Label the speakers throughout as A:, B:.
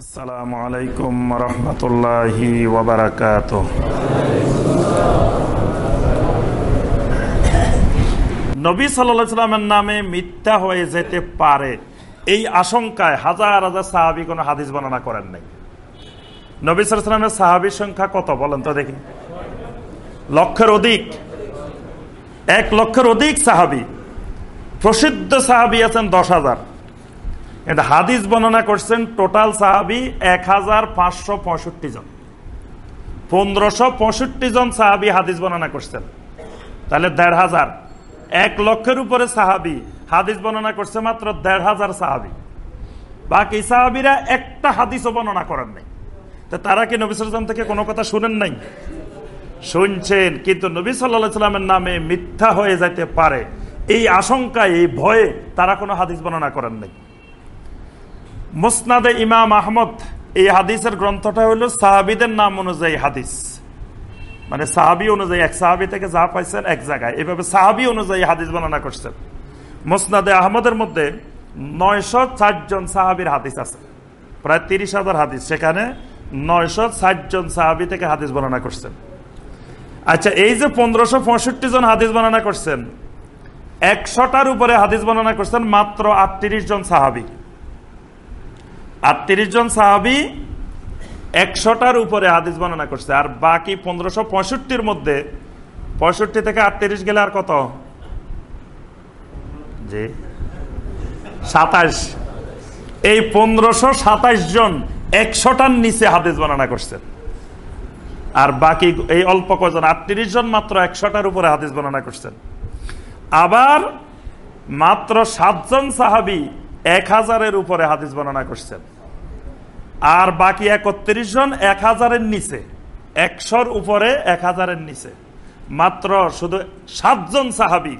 A: আসসালামু আলাইকুম রহমতুল্লাহি ওবরাকাত নবী সাল্লামের নামে মিথ্যা হয়ে যেতে পারে। এই আশঙ্কায় হাজার হাজার সাহাবি কোনো হাদিস বর্ণনা করেন নাই। নবী সাল্লামের সাহাবির সংখ্যা কত বলেন তো দেখি। লক্ষের অধিক। এক লক্ষের অধিক সাহাবি। প্রসিদ্ধ সাহাবি আছেন দশ হাজার। এটা হাদিস বর্ণনা করছেন টোটাল সাহাবি এক হাজার পাঁচশো পঁয়ষট্টি জন। পনেরোশো পঁয়ষট্টি জন সাহাবি হাদিস বর্ণনা করছেন। তাহলে দেড় হাজার এক লক্ষের উপরে সাহাবি হাদিস বর্ণনা করছে মাত্র দেড় হাজার সাহাবি। বাকি সাহাবিরা একটা হাদিসও বর্ণনা করেন নাই। তা তারা কি নবী সাল্লাম থেকে কোনো কথা শুনেন নাই? শুনছেন, কিন্তু নবী সাল্লাহ সাল্লামের নামে মিথ্যা হয়ে যাইতে পারে। এই আশঙ্কায়, এই ভয়ে তারা কোনো হাদিস বর্ণনা করেন নাই। মুসনাদে ইমাম আহমদ, এই হাদিসের গ্রন্থটা হলো সাহাবিদের নাম অনুযায়ী হাদিস। মানে সাহাবি অনুযায়ী, এক সাহাবি থেকে যা পাইছেন এক জায়গায়। এভাবে সাহাবি অনুযায়ী হাদিস বর্ণনা করছেন। মুসনাদে আহমদের মধ্যে নয়শো জন সাহাবির হাদিস আছে। প্রায় তিরিশ হাজার হাদিস। সেখানে নয়শো জন সাহাবি থেকে হাদিস বর্ণনা করছেন। আচ্ছা এই যে পনেরোশো জন হাদিস বর্ণনা করছেন, একশোটার উপরে হাদিস বর্ণনা করছেন মাত্র আটত্রিশ জন সাহাবি। আটত্রিশ জন সাহাবি একশোটার উপরে হাদিস বর্ণনা করছে, আর বাকি পনেরোশো পঁয়ষট্টির মধ্যে পঁয়ষট্টি থেকে আটত্রিশ গেলে আর কত? জি। সাতাশ। এই পনেরোশো সাতাশ জন একশোটার নিচে হাদিস বর্ণনা করছেন আর বাকি এই অল্প কজন আটত্রিশ জন মাত্র একশোটার উপরে হাদিস বর্ণনা করছেন আবার মাত্র সাতজন সাহাবি এক হাজারের উপরে হাদিস বর্ণনা করছেন। আর বাকি একত্রিশ জন এক হাজারের নিচে। একশোর উপরে এক হাজারের নিচে। মাত্র শুধু সাতজন সাহাবি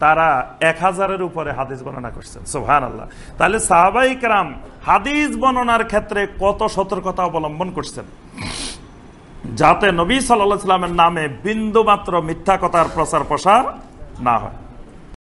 A: তারা এক হাজারের উপরে হাদিস বর্ণনা করছেন। সোহান আল্লাহ তাহলে সাহাবাই রাম হাদিস বর্ণনার ক্ষেত্রে কত সতর্কতা অবলম্বন করছেন? যাতে নবী সাল্লাহ সাল্লামের নামে বিন্দু মাত্র মিথ্যা কথার প্রচার প্রসার না হয়।